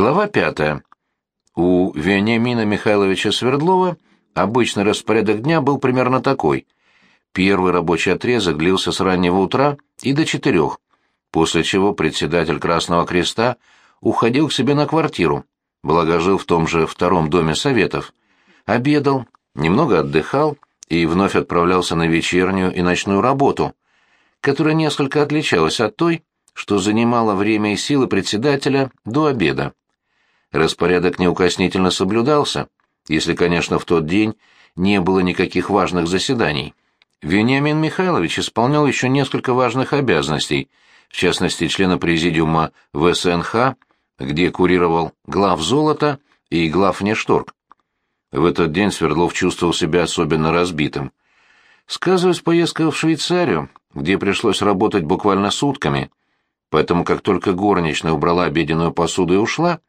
Глава пятая. У Вениамина Михайловича Свердлова обычный распорядок дня был примерно такой. Первый рабочий отрезок длился с раннего утра и до четырех, после чего председатель Красного Креста уходил к себе на квартиру, благо жил в том же втором доме советов, обедал, немного отдыхал и вновь отправлялся на вечернюю и ночную работу, которая несколько отличалась от той, что занимало время и силы председателя до обеда. Распорядок неукоснительно соблюдался, если, конечно, в тот день не было никаких важных заседаний. Вениамин Михайлович исполнял еще несколько важных обязанностей, в частности, члена президиума ВСНХ, где курировал глав золота и глав внешторг. В этот день Свердлов чувствовал себя особенно разбитым. Сказывалась поездка в Швейцарию, где пришлось работать буквально сутками, поэтому как только горничная убрала обеденную посуду и ушла,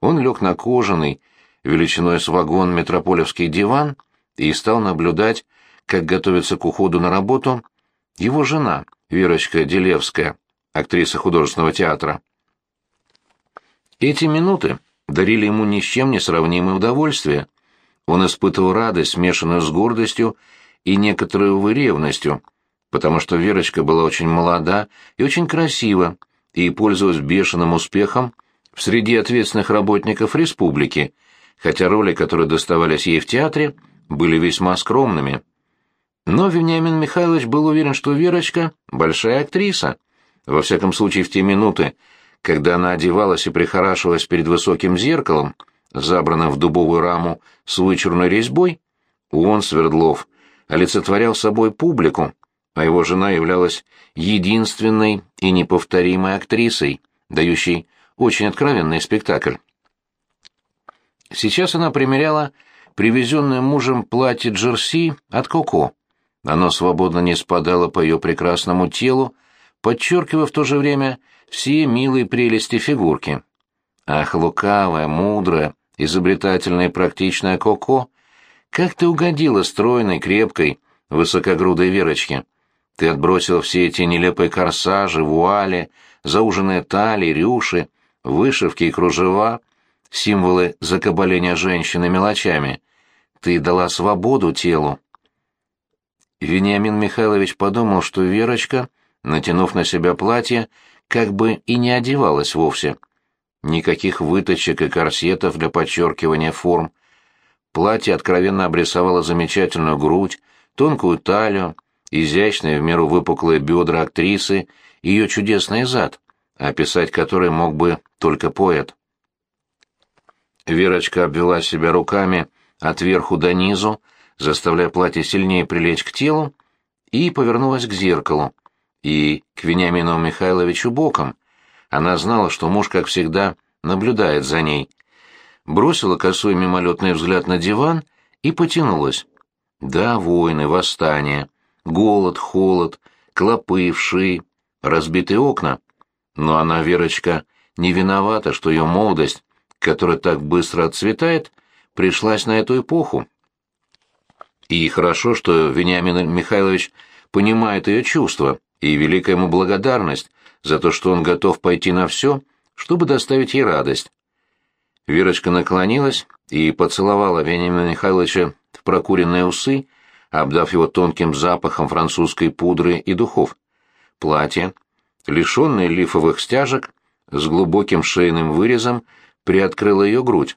он лег на кожаный, величиной с вагон метрополевский диван и стал наблюдать, как готовится к уходу на работу его жена, Верочка Делевская, актриса художественного театра. Эти минуты дарили ему ни с чем не сравнимое удовольствие. Он испытывал радость, смешанную с гордостью и некоторую ревностью, потому что Верочка была очень молода и очень красива, и пользовалась бешеным успехом среди ответственных работников республики, хотя роли, которые доставались ей в театре, были весьма скромными. Но Вениамин Михайлович был уверен, что Верочка — большая актриса. Во всяком случае, в те минуты, когда она одевалась и прихорашивалась перед высоким зеркалом, забранным в дубовую раму с вычурной резьбой, он, Свердлов, олицетворял собой публику, а его жена являлась единственной и неповторимой актрисой, дающей очень откровенный спектакль. Сейчас она примеряла привезенное мужем платье джерси от Коко. Оно свободно не спадало по ее прекрасному телу, подчеркивая в то же время все милые прелести фигурки. Ах, лукавая, мудрая, изобретательная и практичная Коко, как ты угодила стройной, крепкой, высокогрудой Верочке. Ты отбросила все эти нелепые корсажи, вуали, зауженные талии, рюши, вышивки и кружева, символы закабаления женщины мелочами. Ты дала свободу телу. Вениамин Михайлович подумал, что Верочка, натянув на себя платье, как бы и не одевалась вовсе. Никаких выточек и корсетов для подчеркивания форм. Платье откровенно обрисовало замечательную грудь, тонкую талию, изящные в меру выпуклые бедра актрисы ее чудесный зад, описать который мог бы только поэт. Верочка обвела себя руками от верху до низу, заставляя платье сильнее прилечь к телу, и повернулась к зеркалу, и к Вениамину Михайловичу боком. Она знала, что муж, как всегда, наблюдает за ней. Бросила косой мимолетный взгляд на диван и потянулась. Да, войны, восстания, голод, холод, клопы, вши, разбитые окна. Но она, Верочка, не виновата, что ее молодость, которая так быстро отцветает, пришлась на эту эпоху. И хорошо, что Вениамин Михайлович понимает ее чувства, и великая ему благодарность за то, что он готов пойти на все, чтобы доставить ей радость. Верочка наклонилась и поцеловала Вениамина Михайловича в прокуренные усы, обдав его тонким запахом французской пудры и духов. Платье, лишенное лифовых стяжек, с глубоким шейным вырезом, приоткрыло ее грудь.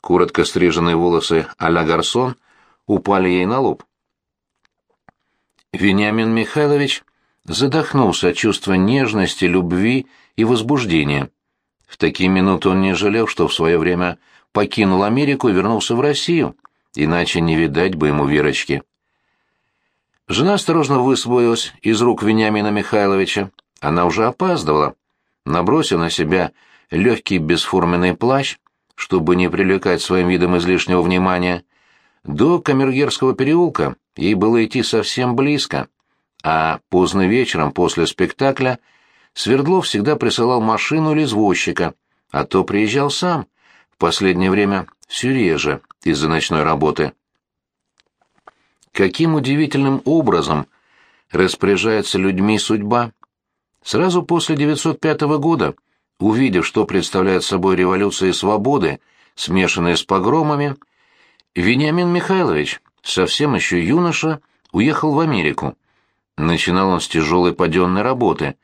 Коротко стриженные волосы а-ля гарсон упали ей на лоб. Вениамин Михайлович задохнулся от чувства нежности, любви и возбуждения. В такие минуты он не жалел, что в свое время покинул Америку и вернулся в Россию, иначе не видать бы ему Верочки. Жена осторожно высвоилась из рук Вениамина Михайловича. Она уже опаздывала. Набросив на себя легкий бесформенный плащ, чтобы не привлекать своим видом излишнего внимания, до Камергерского переулка ей было идти совсем близко, а поздно вечером после спектакля Свердлов всегда присылал машину или извозчика, а то приезжал сам, в последнее время все реже из-за ночной работы. Каким удивительным образом распоряжается людьми судьба. Сразу после 905 года увидев, что представляет собой революция свободы, смешанная с погромами, Вениамин Михайлович, совсем еще юноша, уехал в Америку. Начинал он с тяжелой паденной работы,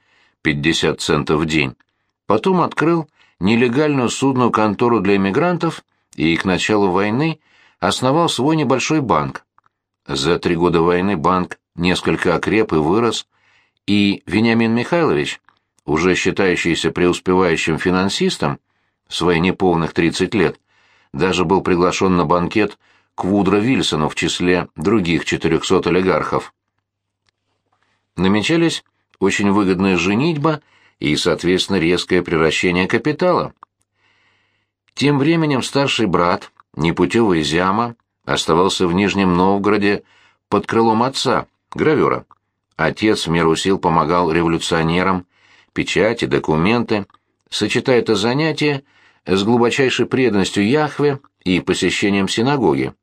50 центов в день. Потом открыл нелегальную судную контору для эмигрантов и к началу войны основал свой небольшой банк. За три года войны банк несколько окреп и вырос, и Вениамин Михайлович, уже считающийся преуспевающим финансистом, в свои неполных 30 лет, даже был приглашен на банкет к Вудро Вильсону в числе других 400 олигархов. Намечались очень выгодная женитьба и, соответственно, резкое превращение капитала. Тем временем старший брат, непутевый Зяма, оставался в Нижнем Новгороде под крылом отца, гравера. Отец в меру сил помогал революционерам, печати, документы, сочетая это занятие с глубочайшей преданностью Яхве и посещением синагоги.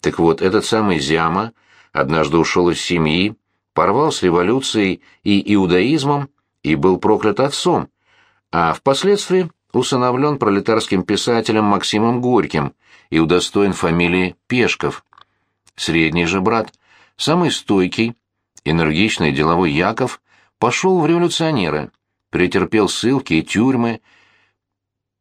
Так вот, этот самый Зяма однажды ушел из семьи, порвал с революцией и иудаизмом и был проклят отцом, а впоследствии усыновлен пролетарским писателем Максимом Горьким и удостоен фамилии Пешков. Средний же брат, самый стойкий, энергичный деловой Яков, пошел в революционеры, претерпел ссылки и тюрьмы,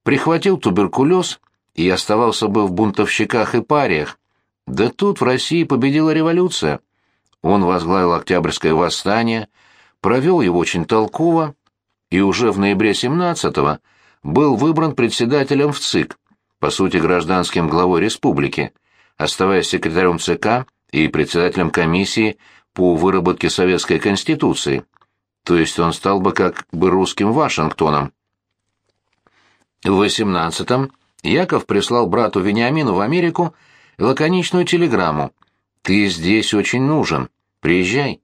прихватил туберкулез и оставался бы в бунтовщиках и париях. Да тут в России победила революция. Он возглавил Октябрьское восстание, провел его очень толково, и уже в ноябре 17-го был выбран председателем в ЦИК, по сути гражданским главой республики, оставаясь секретарем ЦК и председателем комиссии по выработке советской конституции. То есть он стал бы как бы русским Вашингтоном. В 18-м Яков прислал брату Вениамину в Америку лаконичную телеграмму «Ты здесь очень нужен, приезжай».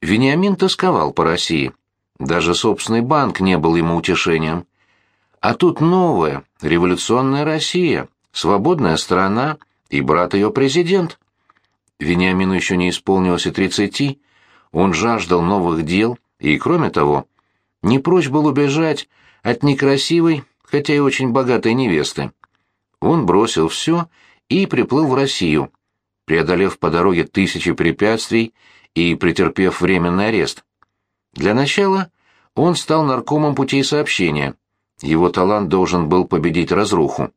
Вениамин тосковал по России. Даже собственный банк не был ему утешением. А тут новая, революционная Россия, свободная страна и брат ее президент. Вениамину еще не исполнилось и тридцати, он жаждал новых дел и, кроме того, не прочь был убежать от некрасивой, хотя и очень богатой невесты. Он бросил все и приплыл в Россию, преодолев по дороге тысячи препятствий и претерпев временный арест. Для начала он стал наркомом путей сообщения, его талант должен был победить разруху.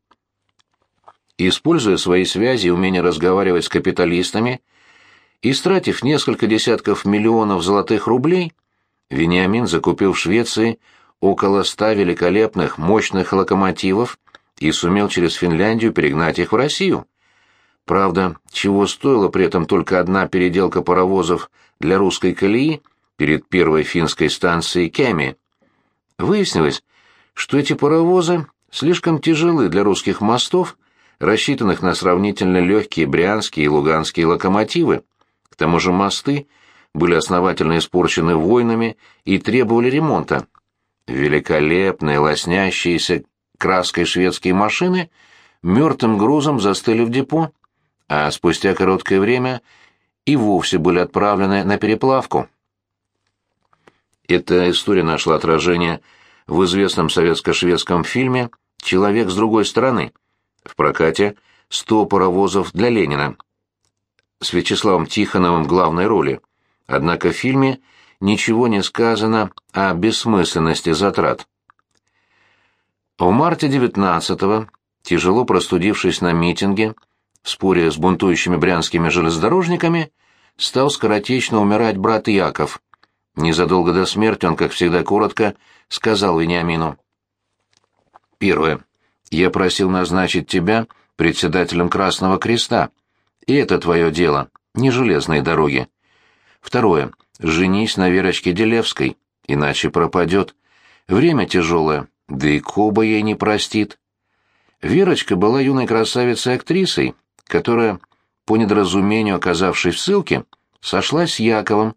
Используя свои связи и умение разговаривать с капиталистами, истратив несколько десятков миллионов золотых рублей, Вениамин закупил в Швеции около ста великолепных мощных локомотивов и сумел через Финляндию перегнать их в Россию. Правда, чего стоила при этом только одна переделка паровозов для русской колеи перед первой финской станцией Кеми. Выяснилось, что эти паровозы слишком тяжелы для русских мостов, рассчитанных на сравнительно легкие брянские и луганские локомотивы. К тому же мосты были основательно испорчены войнами и требовали ремонта. Великолепные, лоснящиеся краской шведские машины мертвым грузом застыли в депо, а спустя короткое время и вовсе были отправлены на переплавку. Эта история нашла отражение в известном советско-шведском фильме «Человек с другой стороны». В прокате «Сто паровозов для Ленина» с Вячеславом Тихоновым в главной роли. Однако в фильме ничего не сказано о бессмысленности затрат. В марте 19-го, тяжело простудившись на митинге, в споре с бунтующими брянскими железнодорожниками, стал скоротечно умирать брат Яков. Незадолго до смерти он, как всегда коротко, сказал Вениамину. Первое. Я просил назначить тебя председателем Красного Креста. И это твое дело, не железные дороги. Второе. Женись на Верочке Делевской, иначе пропадет. Время тяжелое, да и Коба ей не простит. Верочка была юной красавицей-актрисой, которая, по недоразумению оказавшись в ссылке, сошлась с Яковом,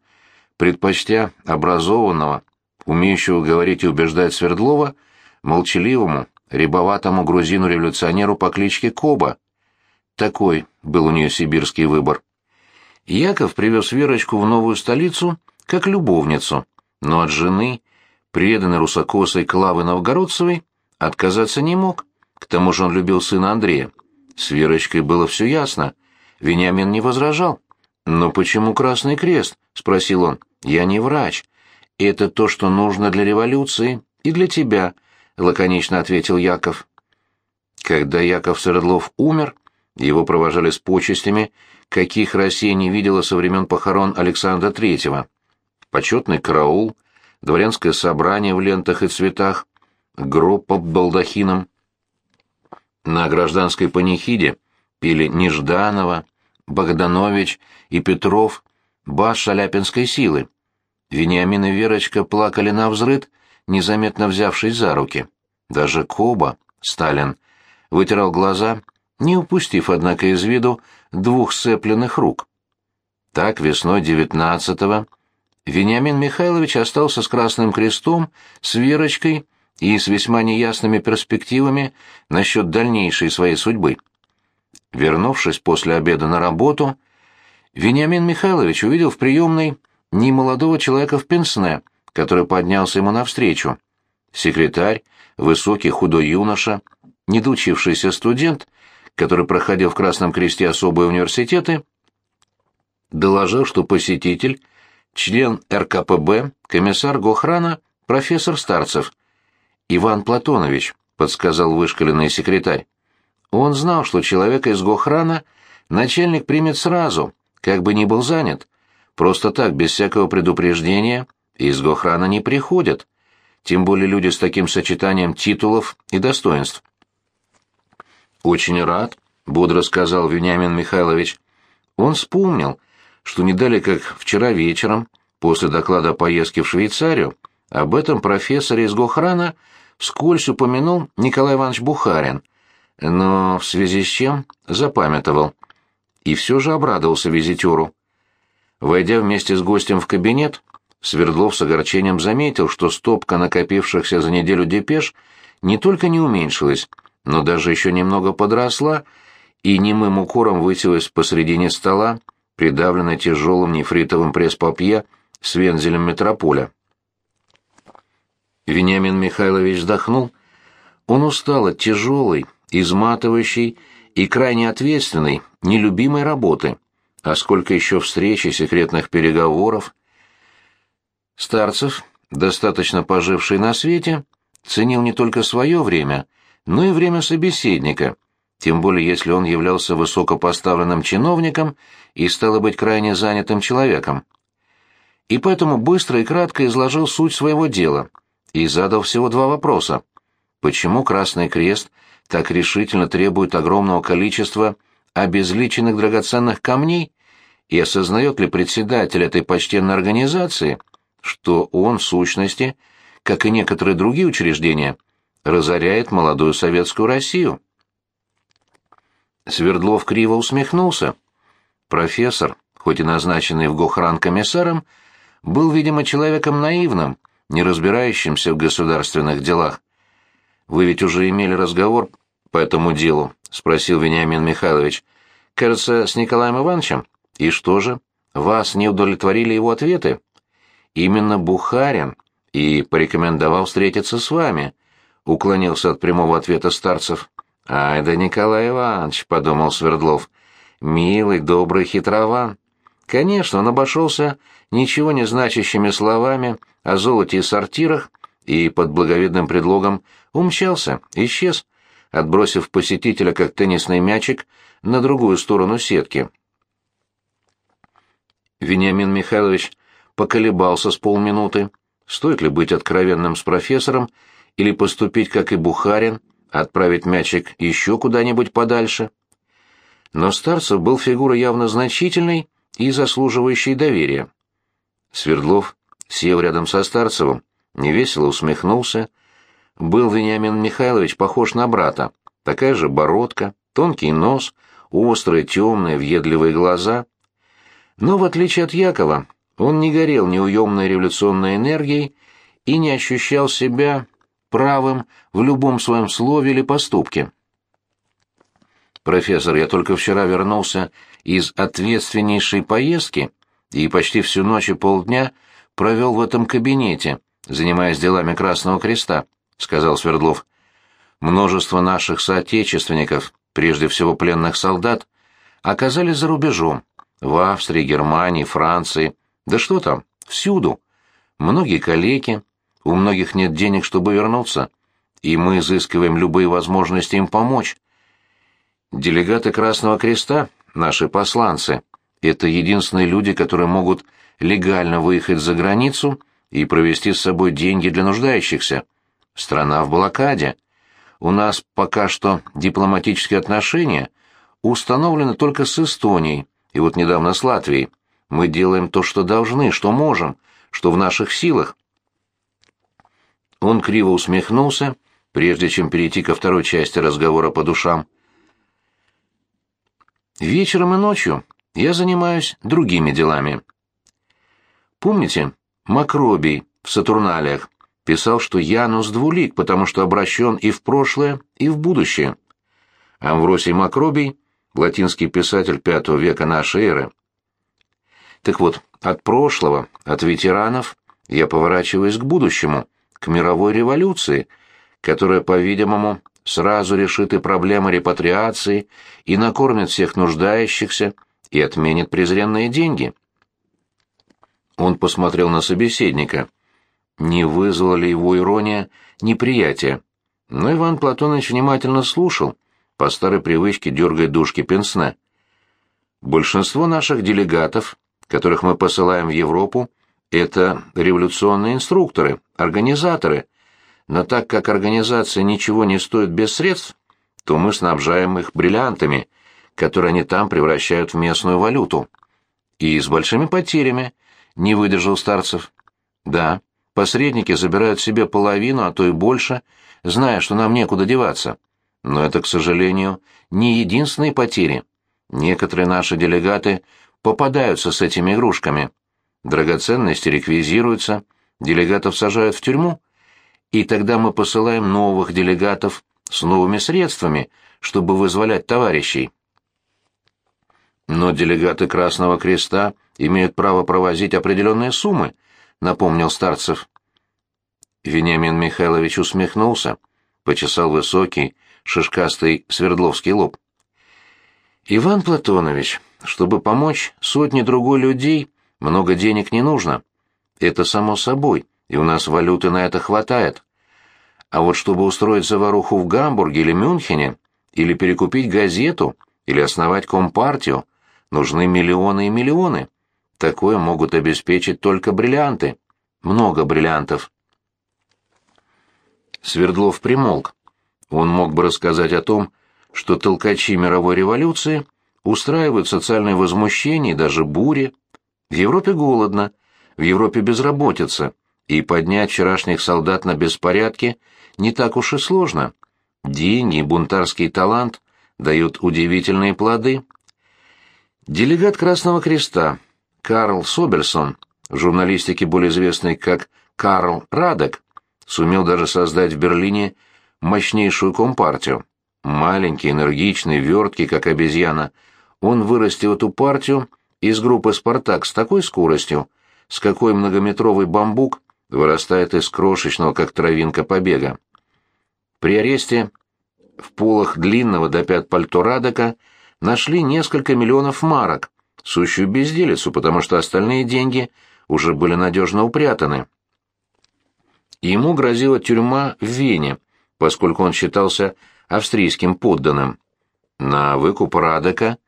предпочтя образованного, умеющего говорить и убеждать Свердлова, молчаливому, рябоватому грузину-революционеру по кличке Коба. Такой был у нее сибирский выбор. Яков привез Верочку в новую столицу как любовницу, но от жены, преданный русокосой Клавы Новгородцевой, отказаться не мог. К тому же он любил сына Андрея. С Верочкой было все ясно. Вениамин не возражал. «Но почему Красный Крест?» — спросил он. «Я не врач. Это то, что нужно для революции и для тебя», — лаконично ответил Яков. Когда Яков Свердлов умер, его провожали с почестями, каких Россия не видела со времен похорон Александра Третьего. Почетный караул, дворянское собрание в лентах и цветах, гроб под балдахином. На гражданской панихиде пели Нежданова, Богданович и Петров, бас шаляпинской силы. Вениамин и Верочка плакали на взрыд, незаметно взявшись за руки. Даже Коба, Сталин, вытирал глаза, не упустив, однако, из виду двух сцепленных рук. Так весной девятнадцатого Вениамин Михайлович остался с Красным Крестом, с Верочкой и с весьма неясными перспективами насчет дальнейшей своей судьбы. Вернувшись после обеда на работу, Вениамин Михайлович увидел в приемной немолодого человека в пенсне, который поднялся ему навстречу. Секретарь, высокий худой юноша, недоучившийся студент, который проходил в Красном Кресте особые университеты, доложил, что посетитель, член РКПБ, комиссар Гохрана, профессор Старцев. «Иван Платонович», — подсказал вышкаленный секретарь. Он знал, что человека из Гохрана начальник примет сразу, как бы ни был занят. Просто так, без всякого предупреждения, из Гохрана не приходят. Тем более люди с таким сочетанием титулов и достоинств. «Очень рад», — бодро сказал Вениамин Михайлович. Он вспомнил, что не дали как вчера вечером, после доклада о поездке в Швейцарию, об этом профессоре из Гохрана вскользь упомянул Николай Иванович Бухарин, но в связи с чем запамятовал. И все же обрадовался визитеру. Войдя вместе с гостем в кабинет, Свердлов с огорчением заметил, что стопка накопившихся за неделю депеш не только не уменьшилась, но даже еще немного подросла и немым укором высилась посредине стола, придавленной тяжелым нефритовым пресс-папье с вензелем метрополя. Вениамин Михайлович вздохнул. Он устал от тяжелой, изматывающей и крайне ответственной, нелюбимой работы. А сколько еще встреч и секретных переговоров. Старцев, достаточно поживший на свете, ценил не только свое время, но и время собеседника, тем более если он являлся высокопоставленным чиновником и стало быть крайне занятым человеком. И поэтому быстро и кратко изложил суть своего дела и задал всего два вопроса. Почему Красный Крест так решительно требует огромного количества обезличенных драгоценных камней, и осознает ли председатель этой почтенной организации, что он, в сущности, как и некоторые другие учреждения, разоряет молодую советскую Россию? Свердлов криво усмехнулся. Профессор, хоть и назначенный в Гохран комиссаром, был, видимо, человеком наивным, не разбирающимся в государственных делах. Вы ведь уже имели разговор по этому делу, спросил Вениамин Михайлович. Кажется, с Николаем Ивановичем. И что же? Вас не удовлетворили его ответы? Именно Бухарин и порекомендовал встретиться с вами, уклонился от прямого ответа старцев. Ай да Николай Иванович, подумал Свердлов. Милый, добрый хитрован. Конечно, он обошелся ничего не значащими словами о золоте и сортирах и под благовидным предлогом умчался, исчез, отбросив посетителя как теннисный мячик на другую сторону сетки. Вениамин Михайлович поколебался с полминуты, стоит ли быть откровенным с профессором или поступить, как и Бухарин, отправить мячик еще куда-нибудь подальше. Но Старцев был фигурой явно значительной и заслуживающей доверия. Свердлов сел рядом со Старцевым, невесело усмехнулся. Был Вениамин Михайлович похож на брата. Такая же бородка, тонкий нос, острые, темные, въедливые глаза. Но, в отличие от Якова, он не горел неуемной революционной энергией и не ощущал себя правым в любом своем слове или поступке. «Профессор, я только вчера вернулся из ответственнейшей поездки и почти всю ночь и полдня провел в этом кабинете, занимаясь делами Красного Креста», — сказал Свердлов. «Множество наших соотечественников, прежде всего пленных солдат, оказались за рубежом, в Австрии, Германии, Франции, да что там, всюду. Многие калеки, у многих нет денег, чтобы вернуться, и мы изыскиваем любые возможности им помочь. Делегаты Красного Креста, наши посланцы, это единственные люди, которые могут легально выехать за границу и провести с собой деньги для нуждающихся. Страна в блокаде. У нас пока что дипломатические отношения установлены только с Эстонией, и вот недавно с Латвией. Мы делаем то, что должны, что можем, что в наших силах. Он криво усмехнулся, прежде чем перейти ко второй части разговора по душам. Вечером и ночью я занимаюсь другими делами. Помните, Макробий в Сатурналиях писал, что Янус двулик, потому что обращен и в прошлое, и в будущее. Амвросий Макробий — латинский писатель V века нашей эры. Так вот, от прошлого, от ветеранов, я поворачиваюсь к будущему, к мировой революции, которая, по-видимому, сразу решит и проблемы репатриации, и накормит всех нуждающихся, и отменит презренные деньги. Он посмотрел на собеседника. Не вызвала ли его ирония неприятие? Но Иван Платонович внимательно слушал, по старой привычке дергая дужки пенсне. Большинство наших делегатов, которых мы посылаем в Европу, это революционные инструкторы, организаторы. Но так как организация ничего не стоит без средств, то мы снабжаем их бриллиантами, которые они там превращают в местную валюту. И с большими потерями, не выдержал Старцев. Да, посредники забирают себе половину, а то и больше, зная, что нам некуда деваться. Но это, к сожалению, не единственные потери. Некоторые наши делегаты попадаются с этими игрушками. Драгоценности реквизируются, делегатов сажают в тюрьму, и тогда мы посылаем новых делегатов с новыми средствами, чтобы вызволять товарищей. Но делегаты Красного Креста имеют право провозить определенные суммы, напомнил Старцев. Вениамин Михайлович усмехнулся, почесал высокий, шишкастый Свердловский лоб. Иван Платонович, чтобы помочь сотне другой людей, много денег не нужно. Это само собой, и у нас валюты на это хватает. А вот чтобы устроить заваруху в Гамбурге или Мюнхене, или перекупить газету, или основать компартию, нужны миллионы и миллионы. Такое могут обеспечить только бриллианты. Много бриллиантов. Свердлов примолк. Он мог бы рассказать о том, что толкачи мировой революции устраивают социальное возмущение и даже бури. В Европе голодно, в Европе безработица, и поднять вчерашних солдат на беспорядки не так уж и сложно. Деньги и бунтарский талант дают удивительные плоды. Делегат Красного Креста Карл Соберсон, в журналистике более известный как Карл Радек, сумел даже создать в Берлине мощнейшую компартию. Маленький, энергичный, верткий, как обезьяна, он вырастил эту партию из группы «Спартак» с такой скоростью, с какой многометровый бамбук вырастает из крошечного, как травинка, побега. При аресте в полах длинного до пят пальто Радека нашли несколько миллионов марок, сущую безделицу, потому что остальные деньги уже были надежно упрятаны. Ему грозила тюрьма в Вене, поскольку он считался австрийским подданным. На выкуп Радека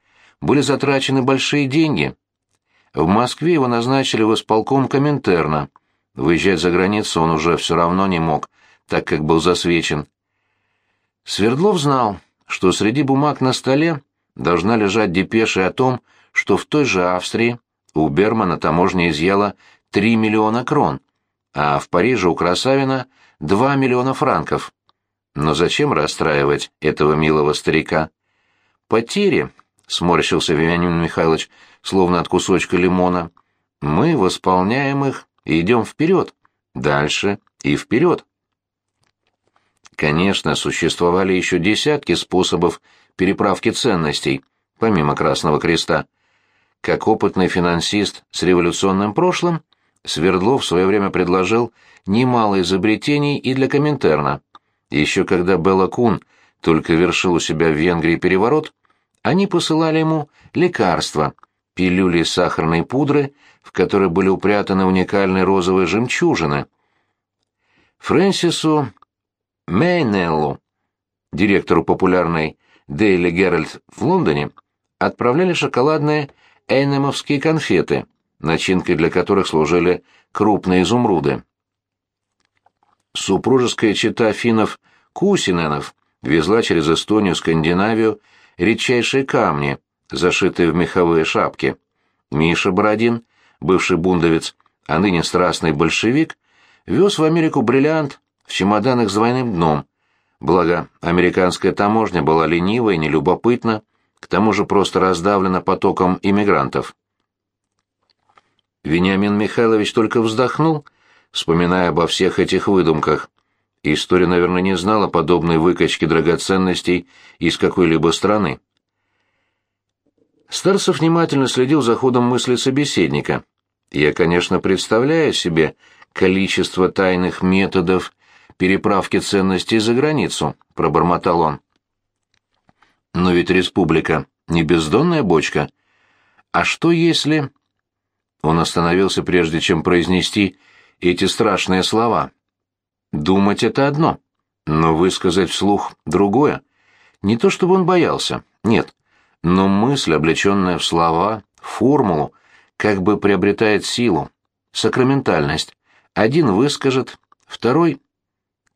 были затрачены большие деньги. В Москве его назначили в исполком Коминтерна. Выезжать за границу он уже все равно не мог, так как был засвечен. Свердлов знал, что среди бумаг на столе должна лежать депеша о том, что в той же Австрии у Бермана таможня изъяла 3 миллиона крон, а в Париже у Красавина 2 миллиона франков. Но зачем расстраивать этого милого старика? Потери, — сморщился Вениамин Михайлович, словно от кусочка лимона, — мы восполняем их и идем вперед, дальше и вперед. Конечно, существовали еще десятки способов переправки ценностей, помимо Красного Креста. Как опытный финансист с революционным прошлым, Свердлов в свое время предложил немало изобретений и для Коминтерна. Еще когда Белла Кун только вершил у себя в Венгрии переворот, они посылали ему лекарства, пилюли сахарной пудры, в которые были упрятаны уникальные розовые жемчужины. Фрэнсису Мейнеллу, директору популярной Daily Herald в Лондоне, отправляли шоколадные эйнемовские конфеты, начинкой для которых служили крупные изумруды. Супружеская чета финнов Кусиненов везла через Эстонию, Скандинавию редчайшие камни, зашитые в меховые шапки. Миша Бородин, бывший бундовец, а ныне страстный большевик, вез в Америку бриллиант в чемоданах с двойным дном. Благо, американская таможня была ленива и нелюбопытна, к тому же просто раздавлена потоком иммигрантов. Вениамин Михайлович только вздохнул, вспоминая обо всех этих выдумках. История, наверное, не знала подобной выкачки драгоценностей из какой-либо страны. Старцев внимательно следил за ходом мысли собеседника. Я, конечно, представляю себе количество тайных методов переправки ценностей за границу, пробормотал он. Но ведь республика не бездонная бочка. А что если... Он остановился прежде чем произнести эти страшные слова. Думать это одно, но высказать вслух другое. Не то чтобы он боялся, нет, но мысль, облеченная в слова, формулу, как бы приобретает силу, сакраментальность. Один выскажет, второй...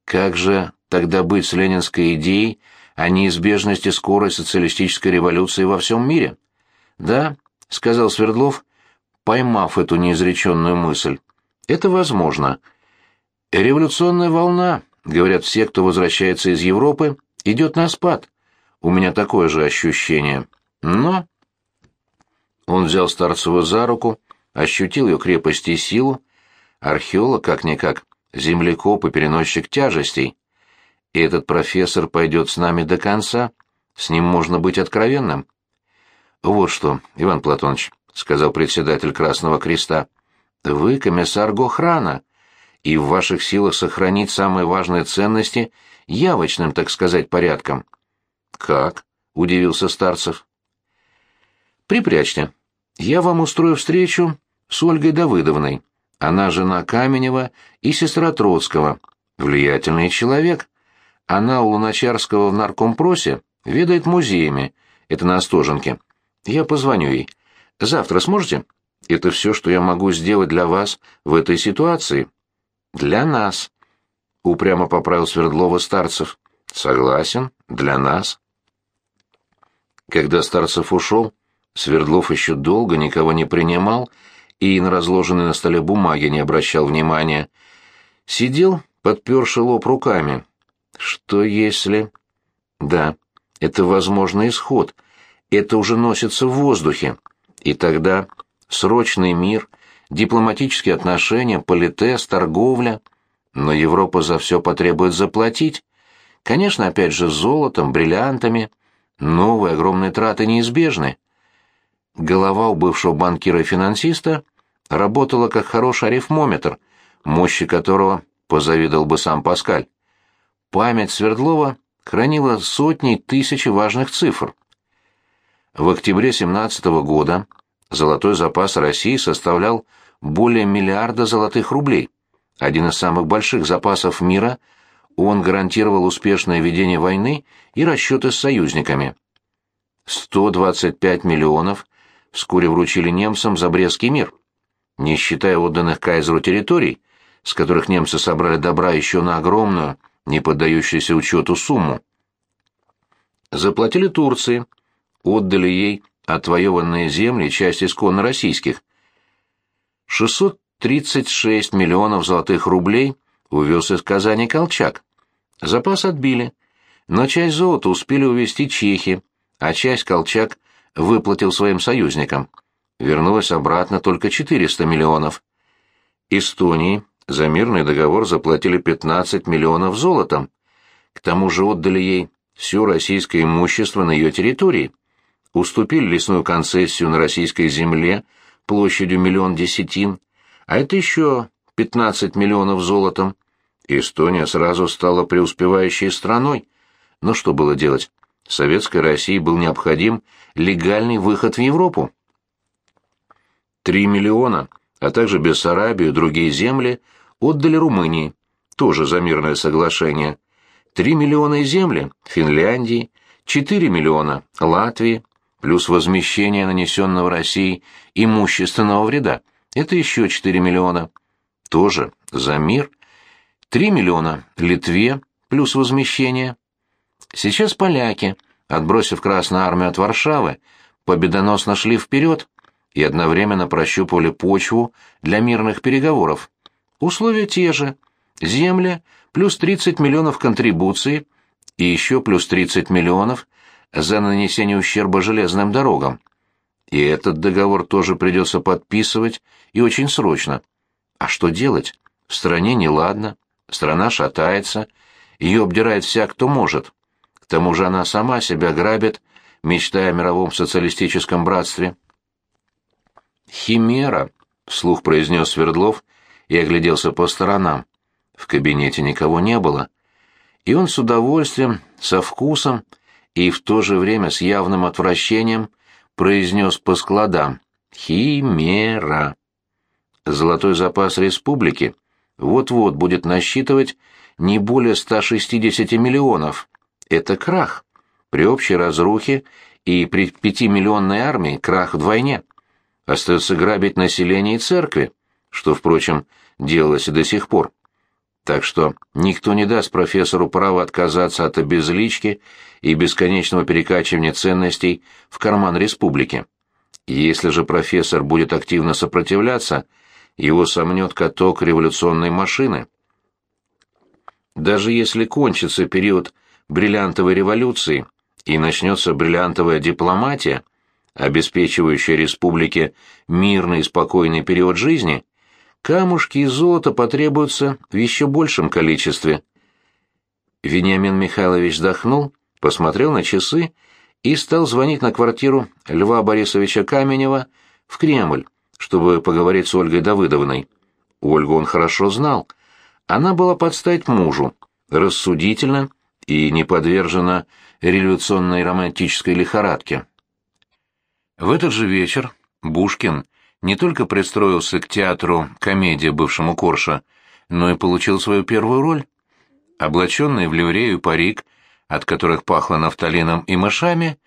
Как же тогда быть с ленинской идеей о неизбежности скорой социалистической революции во всем мире? Да, — сказал Свердлов, поймав эту неизреченную мысль, — это возможно — Революционная волна, говорят все, кто возвращается из Европы, идет на спад. У меня такое же ощущение. Но... Он взял Старцева за руку, ощутил ее крепость и силу. Археолог, как-никак, землекоп и переносчик тяжестей. И этот профессор пойдет с нами до конца. С ним можно быть откровенным. «Вот что, Иван Платонович», — сказал председатель Красного Креста, — «вы комиссар Гохрана» и в ваших силах сохранить самые важные ценности явочным, так сказать, порядком. Как? удивился Старцев. Припрячьте. Я вам устрою встречу с Ольгой Давыдовной. Она жена Каменева и сестра Троцкого. Влиятельный человек. Она у Луначарского в наркомпросе ведает музеями. Это на Остоженке. Я позвоню ей. Завтра сможете? Это все, что я могу сделать для вас в этой ситуации. «Для нас», — упрямо поправил Свердлова Старцев. «Согласен, для нас». Когда Старцев ушел, Свердлов еще долго никого не принимал и на разложенные на столе бумаги не обращал внимания. Сидел, подперши лоб руками. Что если... Да, это возможный исход. Это уже носится в воздухе. И тогда срочный мир — дипломатические отношения, политез, торговля. Но Европа за все потребует заплатить. Конечно, опять же, золотом, бриллиантами. Новые огромные траты неизбежны. Голова у бывшего банкира и финансиста работала как хороший арифмометр, мощи которого позавидовал бы сам Паскаль. Память Свердлова хранила сотни тысяч важных цифр. В октябре 17 года Золотой запас России составлял более миллиарда золотых рублей. Один из самых больших запасов мира, он гарантировал успешное ведение войны и расчеты с союзниками. 125 миллионов вскоре вручили немцам за Брестский мир. Не считая отданных кайзеру территорий, с которых немцы собрали добра еще на огромную, не поддающуюся учету сумму. Заплатили Турции, отдали ей отвоеванные земли, часть исконно российских. 636 миллионов золотых рублей увез из Казани Колчак. Запас отбили, но часть золота успели увезти чехи, а часть Колчак выплатил своим союзникам. Вернулось обратно только 400 миллионов. Эстонии за мирный договор заплатили 15 миллионов золотом. К тому же отдали ей все российское имущество на ее территории – уступили лесную концессию на российской земле площадью миллион десятин, А это еще 15 миллионов золотом. Эстония сразу стала преуспевающей страной. Но что было делать? Советской России был необходим легальный выход в Европу. Три миллиона, а также Бессарабию и другие земли отдали Румынии, тоже за мирное соглашение. Три миллиона земли Финляндии, четыре миллиона Латвии, плюс возмещение нанесенного России имущественного вреда. Это еще четыре миллиона. Тоже за мир. Три миллиона Литве, плюс возмещение. Сейчас поляки, отбросив Красную армию от Варшавы, победоносно шли вперед и одновременно прощупывали почву для мирных переговоров. Условия те же. Земля плюс 30 миллионов контрибуций и еще плюс 30 миллионов за нанесение ущерба железным дорогам. И этот договор тоже придется подписывать, и очень срочно. А что делать? В стране неладно, страна шатается, ее обдирает вся, кто может. К тому же она сама себя грабит, мечтая о мировом социалистическом братстве. «Химера», — вслух произнес Свердлов и огляделся по сторонам. В кабинете никого не было. И он с удовольствием, со вкусом и в то же время с явным отвращением произнес по складам «Химера». Золотой запас республики вот-вот будет насчитывать не более 160 миллионов. Это крах. При общей разрухе и при пятимиллионной армии крах вдвойне. Остается грабить население и церкви, что, впрочем, делалось и до сих пор. Так что никто не даст профессору право отказаться от обезлички и бесконечного перекачивания ценностей в карман республики. Если же профессор будет активно сопротивляться, его сомнет каток революционной машины. Даже если кончится период бриллиантовой революции и начнется бриллиантовая дипломатия, обеспечивающая республике мирный и спокойный период жизни, камушки и золото потребуются в еще большем количестве. Вениамин Михайлович вздохнул, посмотрел на часы и стал звонить на квартиру Льва Борисовича Каменева в Кремль, чтобы поговорить с Ольгой Давыдовной. Ольгу он хорошо знал. Она была под стать мужу, рассудительна и не подвержена революционной романтической лихорадке. В этот же вечер Бушкин не только пристроился к театру «Комедия» бывшему Корша, но и получил свою первую роль. Облаченный в ливрею парик, от которых пахло нафталином и мышами,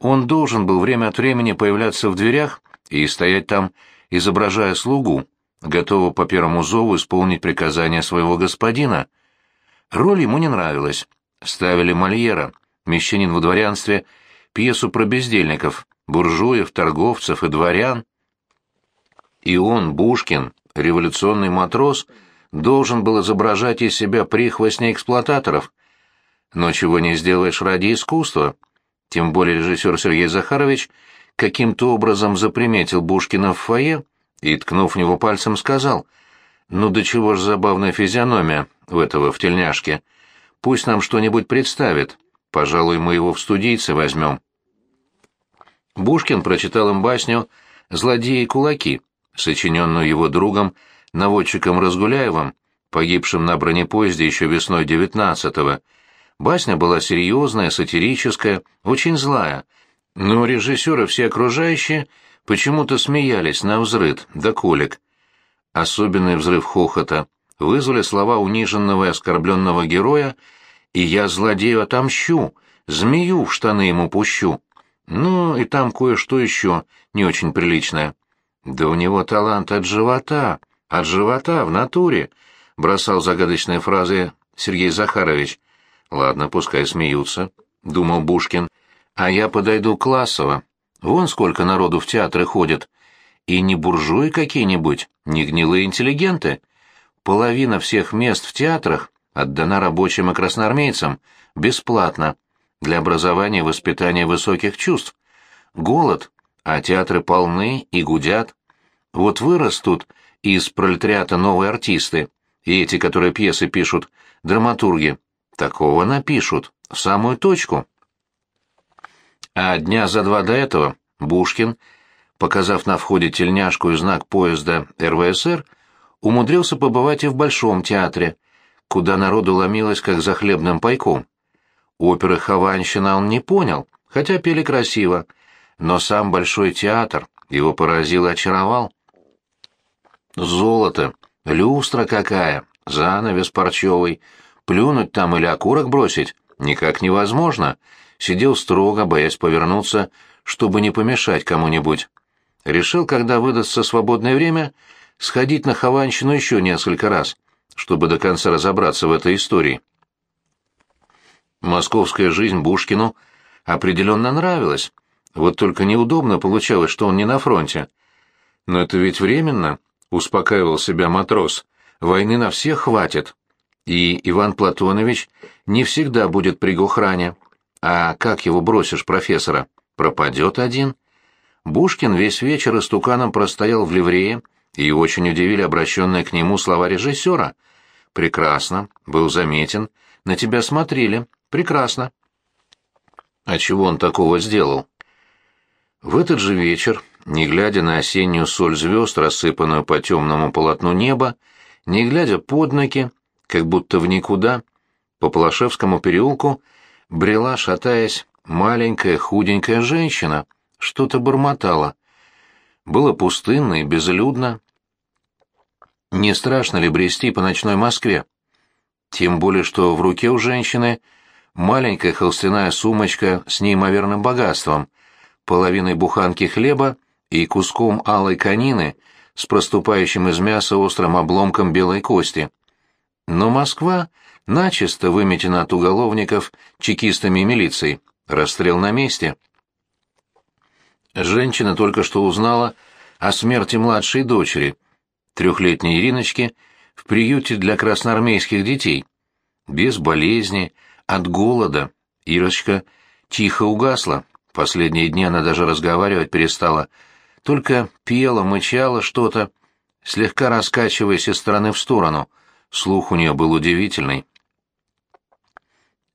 он должен был время от времени появляться в дверях и стоять там, изображая слугу, готового по первому зову исполнить приказания своего господина. Роль ему не нравилась. Ставили Мольера, мещанин во дворянстве, пьесу про бездельников, буржуев, торговцев и дворян. И он, Бушкин, революционный матрос, должен был изображать из себя прихвостня эксплуататоров. Но чего не сделаешь ради искусства. Тем более режиссер Сергей Захарович каким-то образом заприметил Бушкина в фойе и, ткнув в него пальцем, сказал, «Ну до чего ж забавная физиономия у этого в тельняшке. Пусть нам что-нибудь представит. Пожалуй, мы его в студийцы возьмем». Бушкин прочитал им басню «Злодеи и кулаки», сочиненную его другом, наводчиком Разгуляевым, погибшим на бронепоезде еще весной девятнадцатого. Басня была серьезная, сатирическая, очень злая, но режиссеры все окружающие почему-то смеялись на взрыд, да колик. Особенный взрыв хохота вызвали слова униженного и оскорбленного героя «И я злодею отомщу, змею в штаны ему пущу». Ну, и там кое-что еще не очень приличное. Да у него талант от живота, от живота, в натуре, бросал загадочные фразы Сергей Захарович. Ладно, пускай смеются, думал Бушкин. А я подойду классово. Вон сколько народу в театры ходит. И не буржуи какие-нибудь, не гнилые интеллигенты. Половина всех мест в театрах отдана рабочим и красноармейцам, бесплатно для образования и воспитания высоких чувств. Голод, а театры полны и гудят. Вот вырастут из пролетариата новые артисты, и эти, которые пьесы пишут, драматурги, такого напишут, в самую точку. А дня за два до этого Бушкин, показав на входе тельняшку и знак поезда РВСР, умудрился побывать и в Большом театре, куда народу ломилось как за хлебным пайком. Оперы Хованщина он не понял, хотя пели красиво, но сам Большой театр его поразил и очаровал. Золото, люстра какая, занавес парчевый, плюнуть там или окурок бросить никак невозможно. Сидел строго, боясь повернуться, чтобы не помешать кому-нибудь. Решил, когда выдастся свободное время, сходить на Хованщину еще несколько раз, чтобы до конца разобраться в этой истории. Московская жизнь Бушкину определенно нравилась, вот только неудобно получалось, что он не на фронте. Но это ведь временно, успокаивал себя матрос, войны на всех хватит. И Иван Платонович не всегда будет при Гохране. А как его бросишь, профессора? Пропадет один. Бушкин весь вечер истуканом простоял в ливрее, и очень удивили обращенные к нему слова режиссера. «Прекрасно, был заметен, на тебя смотрели, прекрасно». А чего он такого сделал? В этот же вечер, не глядя на осеннюю соль звезд, рассыпанную по темному полотну неба, не глядя под ноги, как будто в никуда, по Полошевскому переулку брела, шатаясь, маленькая худенькая женщина, что-то бормотала. Было пустынно и безлюдно. Не страшно ли брести по ночной Москве? Тем более, что в руке у женщины маленькая холстяная сумочка с неимоверным богатством, половиной буханки хлеба и куском алой конины с проступающим из мяса острым обломком белой кости. Но Москва начисто выметена от уголовников чекистами и милицией. Расстрел на месте. Женщина только что узнала о смерти младшей дочери, трехлетней Ириночки, в приюте для красноармейских детей. Без болезни, от голода Ирочка тихо угасла. Последние дни она даже разговаривать перестала, только пела, мычала что-то, слегка раскачиваясь из стороны в сторону. Слух у нее был удивительный.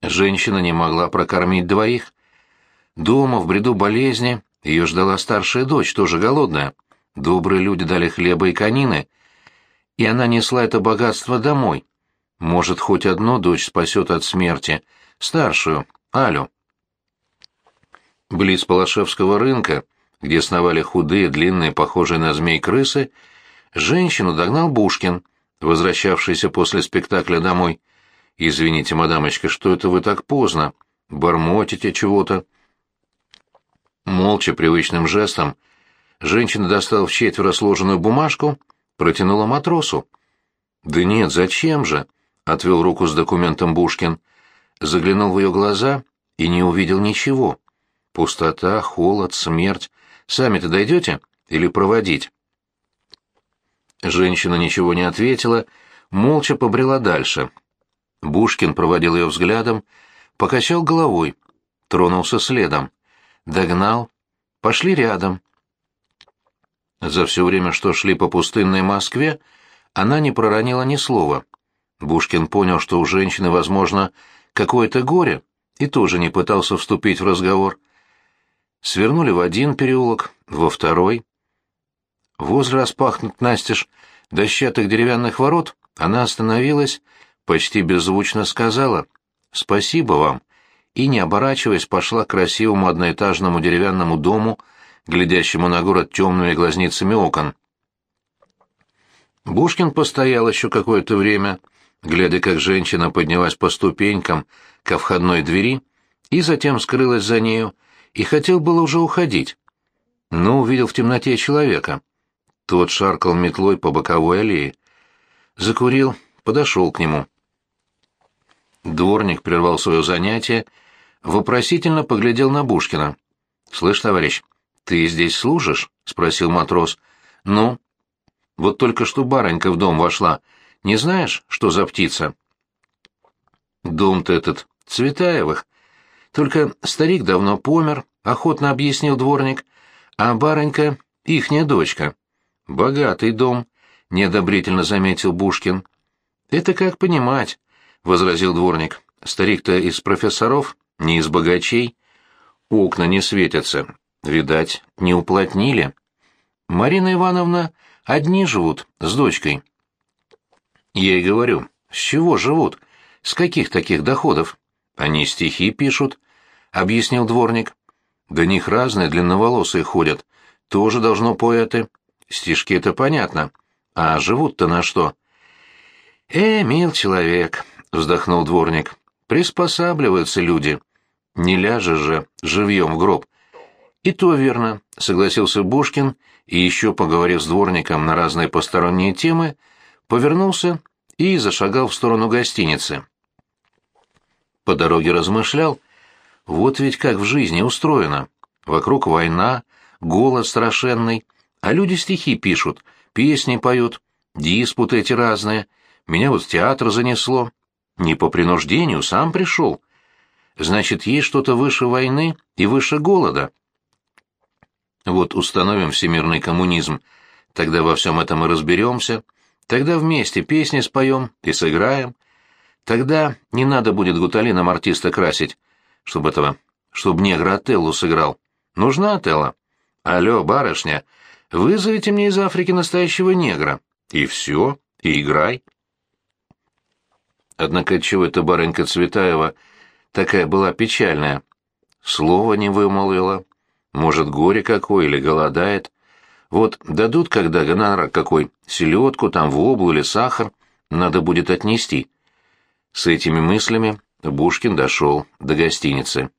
Женщина не могла прокормить двоих. Дома, в бреду болезни, ее ждала старшая дочь, тоже голодная. Добрые люди дали хлеба и конины, и она несла это богатство домой. Может, хоть одну дочь спасет от смерти, старшую, Алю. Близ Палашевского рынка, где сновали худые, длинные, похожие на змей крысы, женщину догнал Бушкин, возвращавшийся после спектакля домой. «Извините, мадамочка, что это вы так поздно? Бормотите чего-то?» Молча, привычным жестом, женщина достала в четверо сложенную бумажку, протянула матросу. «Да нет, зачем же?» — отвел руку с документом Бушкин. Заглянул в ее глаза и не увидел ничего. Пустота, холод, смерть. Сами-то дойдете или проводить? Женщина ничего не ответила, молча побрела дальше. Бушкин проводил ее взглядом, покачал головой, тронулся следом. Догнал. Пошли рядом. За все время, что шли по пустынной Москве, она не проронила ни слова. Бушкин понял, что у женщины, возможно, какое-то горе, и тоже не пытался вступить в разговор свернули в один переулок, во второй. Возле распахнут настежь дощатых деревянных ворот она остановилась, почти беззвучно сказала «Спасибо вам», и, не оборачиваясь, пошла к красивому одноэтажному деревянному дому, глядящему на город темными глазницами окон. Бушкин постоял еще какое-то время, глядя, как женщина поднялась по ступенькам ко входной двери и затем скрылась за нею, и хотел было уже уходить, но увидел в темноте человека. Тот шаркал метлой по боковой аллее. Закурил, подошел к нему. Дворник прервал свое занятие, вопросительно поглядел на Бушкина. «Слышь, товарищ, ты здесь служишь?» — спросил матрос. «Ну?» «Вот только что баронька в дом вошла. Не знаешь, что за птица?» «Дом-то этот Цветаевых. Только старик давно помер, охотно объяснил дворник, а барынька — ихняя дочка. Богатый дом, — неодобрительно заметил Бушкин. Это как понимать, — возразил дворник. Старик-то из профессоров, не из богачей. Окна не светятся. Видать, не уплотнили. Марина Ивановна одни живут, с дочкой. Я и говорю, с чего живут? С каких таких доходов? Они стихи пишут, — объяснил дворник. До них разные длинноволосые ходят. Тоже должно поэты. Стишки это понятно. А живут-то на что? Э, мил человек, — вздохнул дворник. Приспосабливаются люди. Не ляжешь же живьем в гроб. И то верно, — согласился Бушкин, и еще, поговорив с дворником на разные посторонние темы, повернулся и зашагал в сторону гостиницы. По дороге размышлял, вот ведь как в жизни устроено. Вокруг война, голод страшенный, а люди стихи пишут, песни поют, диспуты эти разные. Меня вот в театр занесло. Не по принуждению, сам пришел. Значит, есть что-то выше войны и выше голода. Вот установим всемирный коммунизм, тогда во всем этом и разберемся, тогда вместе песни споем и сыграем, тогда не надо будет гуталином артиста красить, чтобы этого, чтобы негра Отеллу сыграл. Нужна Отелла? Алло, барышня, вызовите мне из Африки настоящего негра. И все, и играй. Однако чего эта барынька Цветаева такая была печальная? Слова не вымолвила, может, горе какое или голодает. Вот дадут, когда гонорар какой, селедку, там воблу или сахар, надо будет отнести. С этими мыслями Бушкин дошел до гостиницы.